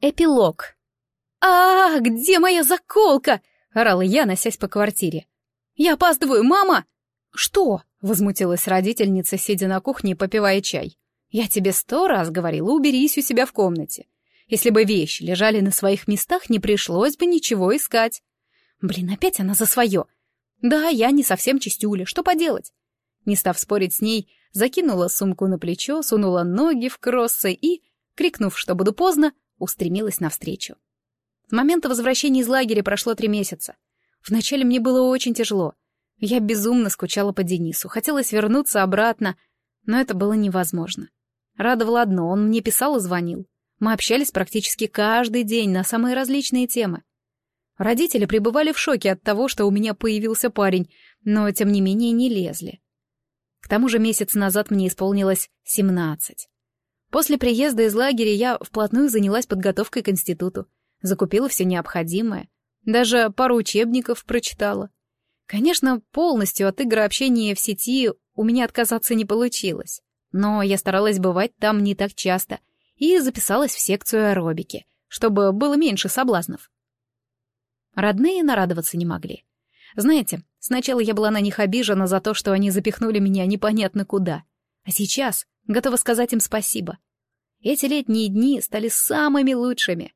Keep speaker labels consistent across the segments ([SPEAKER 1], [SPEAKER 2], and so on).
[SPEAKER 1] Эпилог. «А, где моя заколка?» — орала я, носясь по квартире. «Я опаздываю, мама!» «Что?» — возмутилась родительница, сидя на кухне попивая чай. «Я тебе сто раз говорила, уберись у себя в комнате. Если бы вещи лежали на своих местах, не пришлось бы ничего искать». Блин, опять она за свое. Да, я не совсем чистюля, что поделать? Не став спорить с ней, закинула сумку на плечо, сунула ноги в кроссы и, крикнув, что буду поздно, устремилась навстречу. С момента возвращения из лагеря прошло три месяца. Вначале мне было очень тяжело. Я безумно скучала по Денису, хотелось вернуться обратно, но это было невозможно. Радовало одно, он мне писал и звонил. Мы общались практически каждый день на самые различные темы. Родители пребывали в шоке от того, что у меня появился парень, но, тем не менее, не лезли. К тому же месяц назад мне исполнилось семнадцать. После приезда из лагеря я вплотную занялась подготовкой к институту, закупила все необходимое, даже пару учебников прочитала. Конечно, полностью от игры общения в сети у меня отказаться не получилось, но я старалась бывать там не так часто и записалась в секцию аэробики, чтобы было меньше соблазнов. Родные нарадоваться не могли. Знаете, сначала я была на них обижена за то, что они запихнули меня непонятно куда, а сейчас Готова сказать им спасибо. Эти летние дни стали самыми лучшими.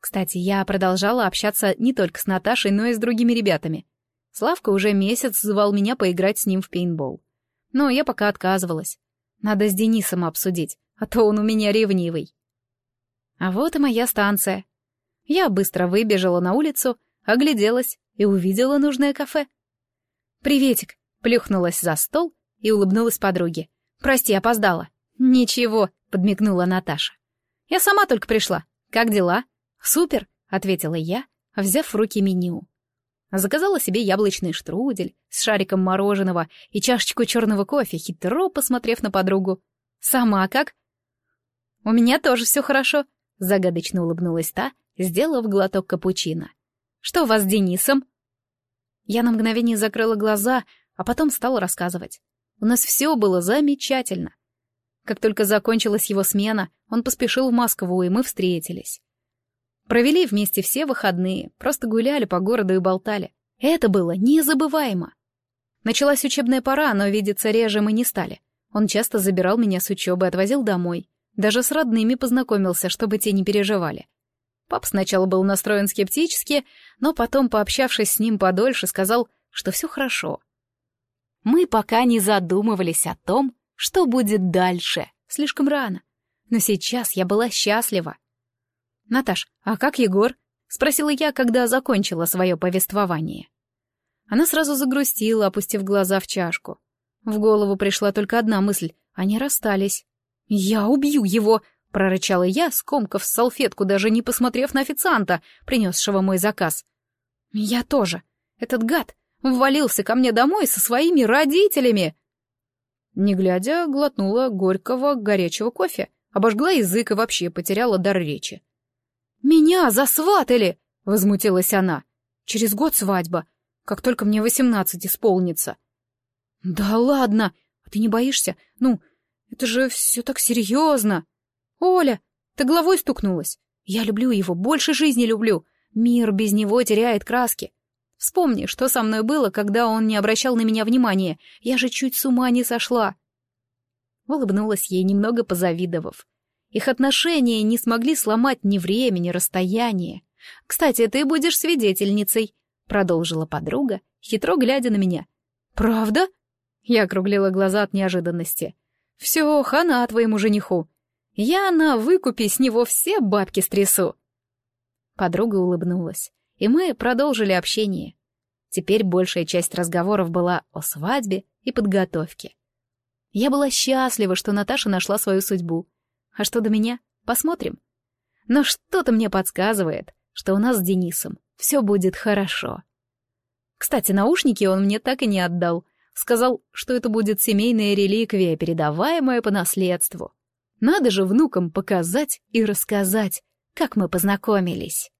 [SPEAKER 1] Кстати, я продолжала общаться не только с Наташей, но и с другими ребятами. Славка уже месяц звал меня поиграть с ним в пейнтбол. Но я пока отказывалась. Надо с Денисом обсудить, а то он у меня ревнивый. А вот и моя станция. Я быстро выбежала на улицу, огляделась и увидела нужное кафе. «Приветик!» — плюхнулась за стол и улыбнулась подруге. «Прости, опоздала». «Ничего», — подмигнула Наташа. «Я сама только пришла. Как дела?» «Супер», — ответила я, взяв в руки меню. Заказала себе яблочный штрудель с шариком мороженого и чашечку черного кофе, хитро посмотрев на подругу. «Сама как?» «У меня тоже все хорошо», — загадочно улыбнулась та, сделав глоток капучино. «Что у вас с Денисом?» Я на мгновение закрыла глаза, а потом стала рассказывать. У нас все было замечательно. Как только закончилась его смена, он поспешил в Москву, и мы встретились. Провели вместе все выходные, просто гуляли по городу и болтали. Это было незабываемо. Началась учебная пора, но видеться реже мы не стали. Он часто забирал меня с учебы, отвозил домой. Даже с родными познакомился, чтобы те не переживали. Пап сначала был настроен скептически, но потом, пообщавшись с ним подольше, сказал, что все хорошо. Мы пока не задумывались о том, что будет дальше? Слишком рано. Но сейчас я была счастлива. «Наташ, а как Егор?» — спросила я, когда закончила свое повествование. Она сразу загрустила, опустив глаза в чашку. В голову пришла только одна мысль — они расстались. «Я убью его!» — прорычала я, скомкав салфетку, даже не посмотрев на официанта, принесшего мой заказ. «Я тоже. Этот гад ввалился ко мне домой со своими родителями!» Не глядя, глотнула горького горячего кофе, обожгла язык и вообще потеряла дар речи. «Меня засватали!» — возмутилась она. «Через год свадьба, как только мне восемнадцать исполнится». «Да ладно! А ты не боишься? Ну, это же все так серьезно!» «Оля, ты головой стукнулась. Я люблю его, больше жизни люблю. Мир без него теряет краски. Вспомни, что со мной было, когда он не обращал на меня внимания. Я же чуть с ума не сошла. Улыбнулась ей, немного позавидовав. Их отношения не смогли сломать ни время, ни расстояние. «Кстати, ты будешь свидетельницей», — продолжила подруга, хитро глядя на меня. «Правда?» Я округлила глаза от неожиданности. «Все, хана твоему жениху. Я на выкупе с него все бабки стрясу». Подруга улыбнулась и мы продолжили общение. Теперь большая часть разговоров была о свадьбе и подготовке. Я была счастлива, что Наташа нашла свою судьбу. А что до меня? Посмотрим. Но что-то мне подсказывает, что у нас с Денисом все будет хорошо. Кстати, наушники он мне так и не отдал. Сказал, что это будет семейная реликвия, передаваемая по наследству. Надо же внукам показать и рассказать, как мы познакомились.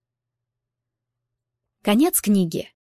[SPEAKER 1] Конец книги.